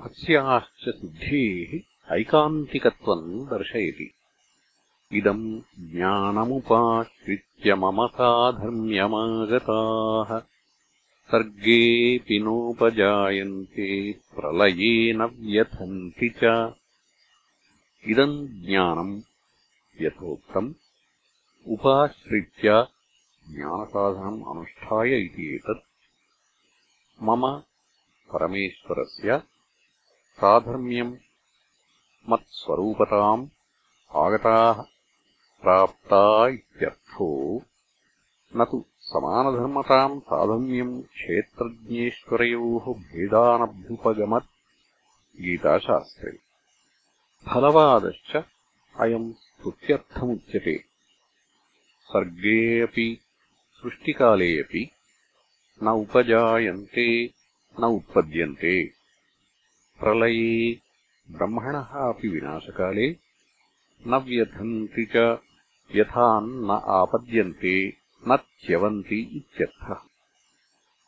अस्याः च सिद्धेः ऐकान्तिकत्वम् दर्शयति। इदम् ज्ञानमुपाश्रित्य मम साधर्म्यमागताः। सर्गेऽपि नोपजायन्ते प्रलये न व्यथन्ति च। इदम् ज्ञानम् यथोक्तम् उपाश्रित्य ज्ञानसाधनम् अनुष्ठाय इति एतत्। मम परमेश्वरस्य साधर्म्यम् मत्स्वरूपताम् आगताः प्राप्ता इत्यर्थो न तु समानधर्मताम् साधर्म्यम् क्षेत्रज्ञेश्वरयोः भेदानभ्युपगमत् गीताशास्त्रे। फलवादश्च अयम् स्तुत्यर्थमुच्यते। सर्गे अपि सृष्टिकाले अपि न उपजायन्ते न उत्पद्यन्ते प्रलये। ब्रह्मणः अपि विनाशकाले। न व्यथन्ति च। व्यथाम् न आपद्यन्ते। न च्यवन्ति इत्यर्थः